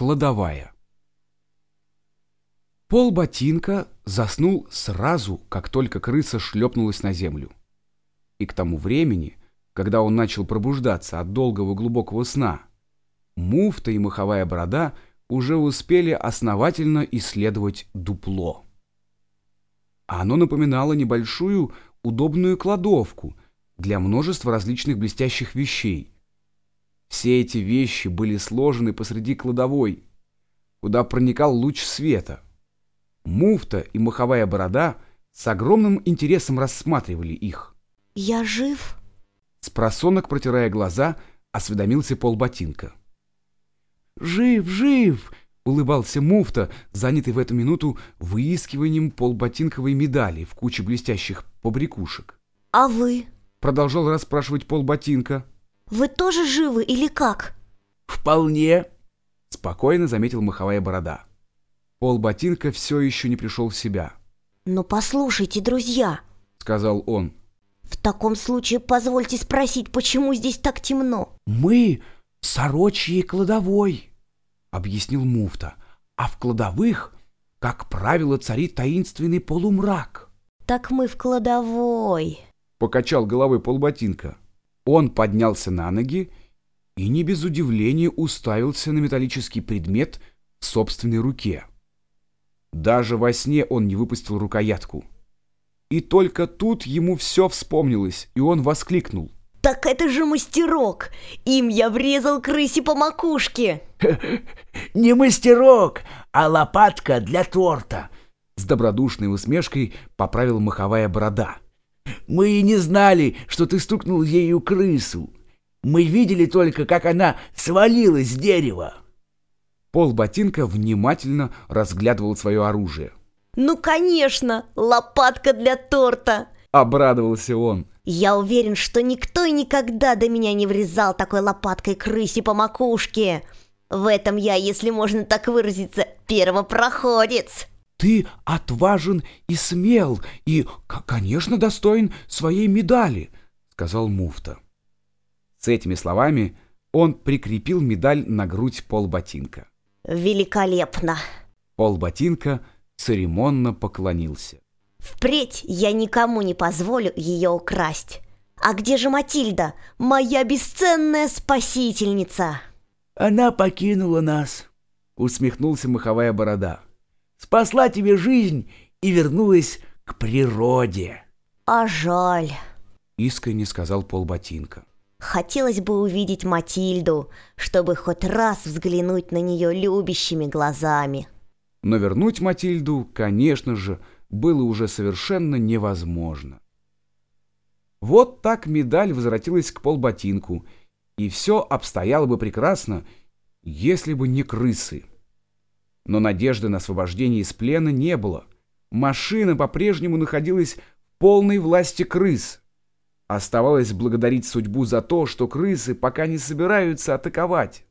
Кладовая. Пол ботинка заснул сразу, как только крыса шлепнулась на землю. И к тому времени, когда он начал пробуждаться от долгого глубокого сна, муфта и маховая борода уже успели основательно исследовать дупло. Оно напоминало небольшую удобную кладовку для множества различных блестящих вещей. Все эти вещи были сложены посреди кладовой, куда проникал луч света. Муфта и маховая борода с огромным интересом рассматривали их. «Я жив?» С просонок, протирая глаза, осведомился полботинка. «Жив, жив!» — улыбался муфта, занятый в эту минуту выискиванием полботинковой медали в куче блестящих побрякушек. «А вы?» — продолжал расспрашивать полботинка. «Вы тоже живы или как?» «Вполне», — спокойно заметил маховая борода. Полботинка все еще не пришел в себя. «Но послушайте, друзья», — сказал он. «в таком случае позвольте спросить, почему здесь так темно?» «Мы в сорочьей кладовой», — объяснил муфта. «А в кладовых, как правило, царит таинственный полумрак». «Так мы в кладовой», — покачал головой полботинка. Он поднялся на ноги и не без удивления уставился на металлический предмет в собственной руке. Даже во сне он не выпустил рукоятку. И только тут ему все вспомнилось, и он воскликнул. «Так это же мастерок! Им я врезал крысе по макушке!» «Не мастерок, а лопатка для торта!» С добродушной усмешкой поправил маховая борода. Мы и не знали, что ты стукнул ею крысу. Мы видели только, как она свалилась с дерева. Пол ботинка внимательно разглядывал свое оружие. «Ну, конечно, лопатка для торта!» — обрадовался он. «Я уверен, что никто и никогда до меня не врезал такой лопаткой крысе по макушке. В этом я, если можно так выразиться, первопроходец!» Ты отважен и смел, и, конечно, достоин своей медали, сказал муфта. С этими словами он прикрепил медаль на грудь полботинка. Великолепно! Полботинка церемонно поклонился. Впредь я никому не позволю ее украсть. А где же Матильда, моя бесценная спасительница? Она покинула нас, усмехнулся маховая борода спасла тебе жизнь и вернулась к природе. А жаль, искренне сказал полботинка. Хотелось бы увидеть Матильду, чтобы хоть раз взглянуть на нее любящими глазами. Но вернуть Матильду, конечно же, было уже совершенно невозможно. Вот так медаль возвратилась к полботинку, и все обстояло бы прекрасно, если бы не крысы. Но надежды на освобождение из плена не было. Машина по-прежнему находилась в полной власти крыс. Оставалось благодарить судьбу за то, что крысы пока не собираются атаковать.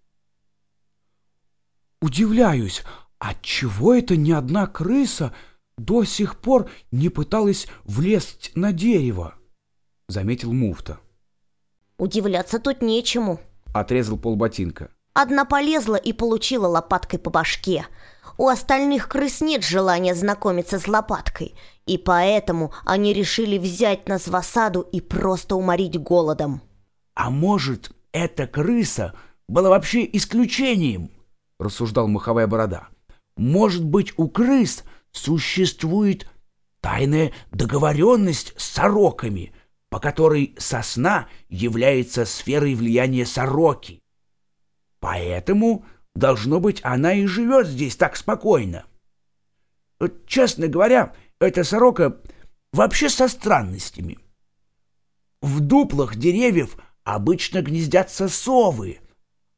«Удивляюсь, отчего это ни одна крыса до сих пор не пыталась влезть на дерево?» — заметил муфта. «Удивляться тут нечему», — отрезал полботинка. Одна полезла и получила лопаткой по башке. У остальных крыс нет желания знакомиться с лопаткой, и поэтому они решили взять нас в осаду и просто уморить голодом. «А может, эта крыса была вообще исключением?» — рассуждал маховая борода. «Может быть, у крыс существует тайная договоренность с сороками, по которой сосна является сферой влияния сороки?» Поэтому, должно быть, она и живет здесь так спокойно. Честно говоря, эта сорока вообще со странностями. В дуплах деревьев обычно гнездятся совы,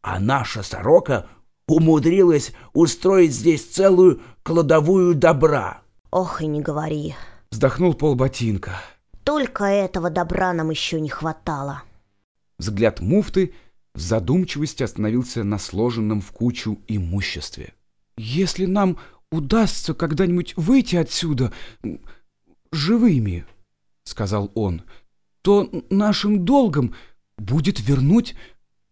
а наша сорока умудрилась устроить здесь целую кладовую добра. Ох и не говори. Вздохнул полботинка. Только этого добра нам еще не хватало. Взгляд муфты — в задумчивости остановился на сложенном в кучу имуществе. «Если нам удастся когда-нибудь выйти отсюда живыми, — сказал он, — то нашим долгом будет вернуть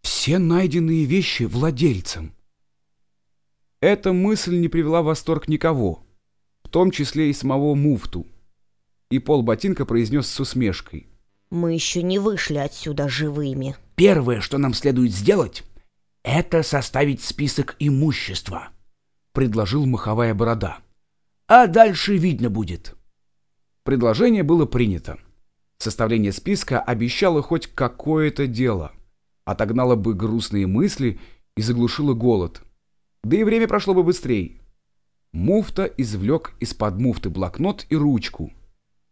все найденные вещи владельцам». Эта мысль не привела в восторг никого, в том числе и самого муфту. И пол ботинка произнес с усмешкой. Мы еще не вышли отсюда живыми. Первое, что нам следует сделать, это составить список имущества, предложил маховая борода. А дальше видно будет. Предложение было принято. Составление списка обещало хоть какое-то дело, отогнало бы грустные мысли и заглушило голод. Да и время прошло бы быстрее. Муфта извлек из-под муфты блокнот и ручку.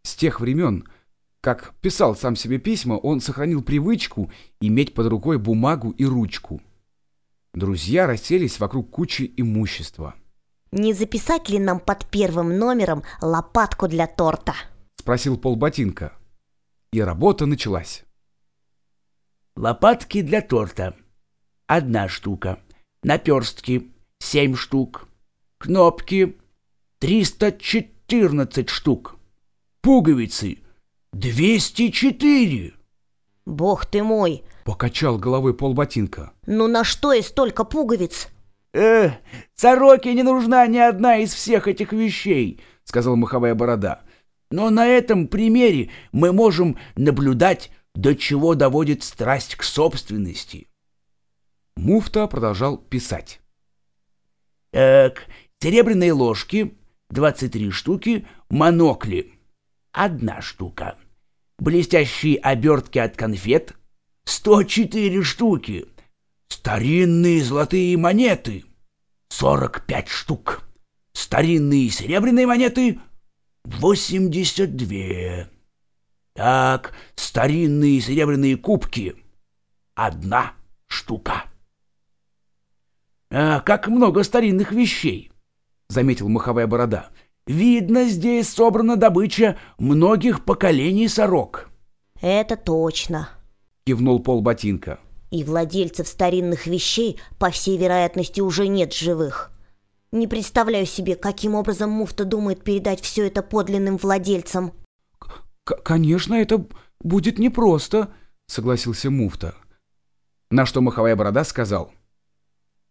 С тех времен, как писал сам себе письма, он сохранил привычку иметь под рукой бумагу и ручку. Друзья расселись вокруг кучи имущества. Не записать ли нам под первым номером лопатку для торта? Спросил полботинка. И работа началась. Лопатки для торта. Одна штука. Наперстки. Семь штук. Кнопки. Триста четырнадцать штук. Пуговицы. Двести четыре. Бог ты мой! Покачал головой полботинка. Ну на что и столько пуговиц? «Э, сороке не нужна ни одна из всех этих вещей», — сказал маховая борода. «Но на этом примере мы можем наблюдать, до чего доводит страсть к собственности». Муфта продолжал писать. «Так, серебряные ложки, 23 штуки, монокли, одна штука. Блестящие обертки от конфет, 104 штуки. Старинные золотые монеты — 45 штук. Старинные серебряные монеты — 82. Так, старинные серебряные кубки — одна штука. А как много старинных вещей, — заметил маховая борода. Видно, здесь собрана добыча многих поколений сорок. Это точно. Кивнул пол ботинка. И владельцев старинных вещей, по всей вероятности, уже нет живых. Не представляю себе, каким образом муфта думает передать все это подлинным владельцам. «Конечно, это будет непросто», — согласился муфта. На что маховая борода сказал.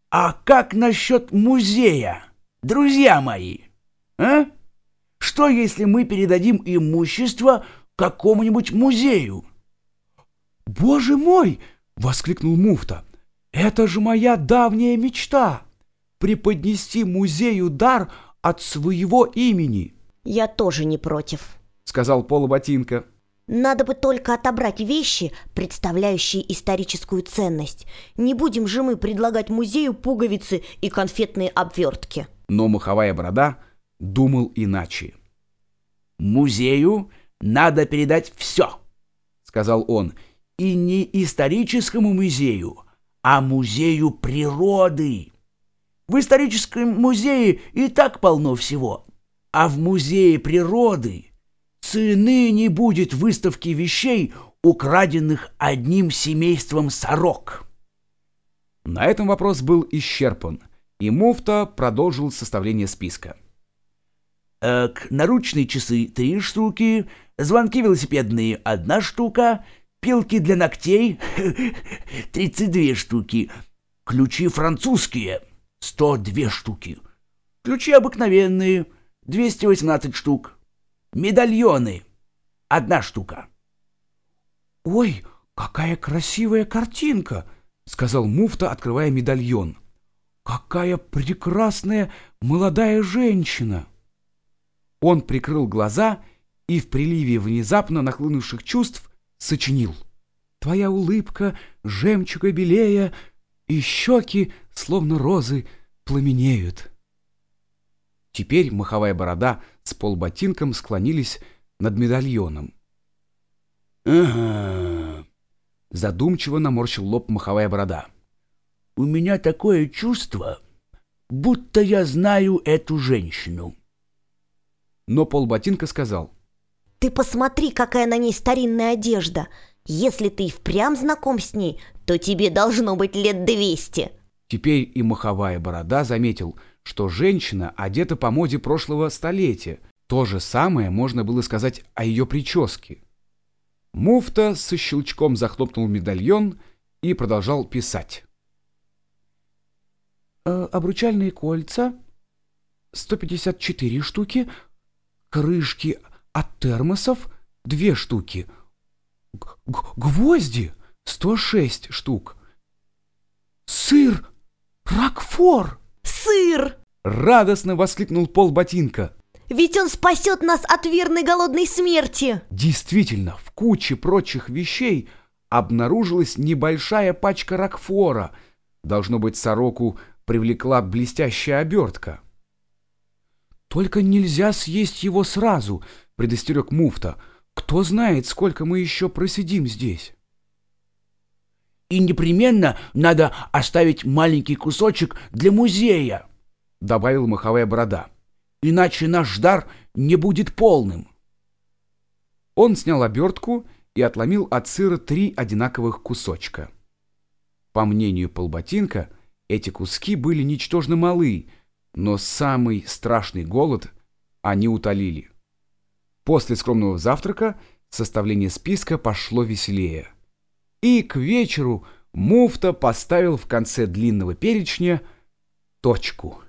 «А как насчет музея, друзья мои? А? Что, если мы передадим имущество какому-нибудь музею?» «Боже мой!» Воскликнул муфта. «Это же моя давняя мечта! Преподнести музею дар от своего имени!» «Я тоже не против», — сказал Полуботинка. «Надо бы только отобрать вещи, представляющие историческую ценность. Не будем же мы предлагать музею пуговицы и конфетные обвертки». Но маховая борода думал иначе. «Музею надо передать все», — сказал он, — и не историческому музею, а музею природы. В историческом музее и так полно всего, а в музее природы цены не будет выставки вещей, украденных одним семейством сорок. На этом вопрос был исчерпан, и муфта продолжил составление списка. Э, наручные часы — три штуки, звонки велосипедные — одна штука — Пилки для ногтей — 32 штуки. Ключи французские — 102 штуки. Ключи обыкновенные — 218 штук. Медальоны — одна штука. «Ой, какая красивая картинка!» — сказал муфта, открывая медальон. «Какая прекрасная молодая женщина!» Он прикрыл глаза и в приливе внезапно нахлынувших чувств сочинил. Твоя улыбка жемчуга белея, и щеки, словно розы, пламенеют. Теперь маховая борода с полботинком склонились над медальоном. «Ага», — задумчиво наморщил лоб маховая борода. «У меня такое чувство, будто я знаю эту женщину». Но полботинка сказал. Ты посмотри, какая на ней старинная одежда. Если ты и впрямь знаком с ней, то тебе должно быть лет двести. Теперь и маховая борода заметил, что женщина одета по моде прошлого столетия. То же самое можно было сказать о ее прическе. Муфта со щелчком захлопнул медальон и продолжал писать. э, обручальные кольца, 154 штуки, крышки от термосов, 2 штуки, г- гвозди, 106 штук, сыр, ракфор. Сыр! Радостно воскликнул Пол Ботинка. Ведь он спасет нас от верной голодной смерти! Действительно, в куче прочих вещей обнаружилась небольшая пачка ракфора. Должно быть, сороку привлекла блестящая обертка. «Только нельзя съесть его сразу», — предостерег муфта. «Кто знает, сколько мы еще просидим здесь». И непременно надо оставить маленький кусочек для музея, добавил маховая борода. иначе наш дар не будет полным. Он снял обертку и отломил от сыра три одинаковых кусочка. По мнению полботинка, эти куски были ничтожно малы, но самый страшный голод они утолили. После скромного завтрака составление списка пошло веселее. И к вечеру муфта поставил в конце длинного перечня точку —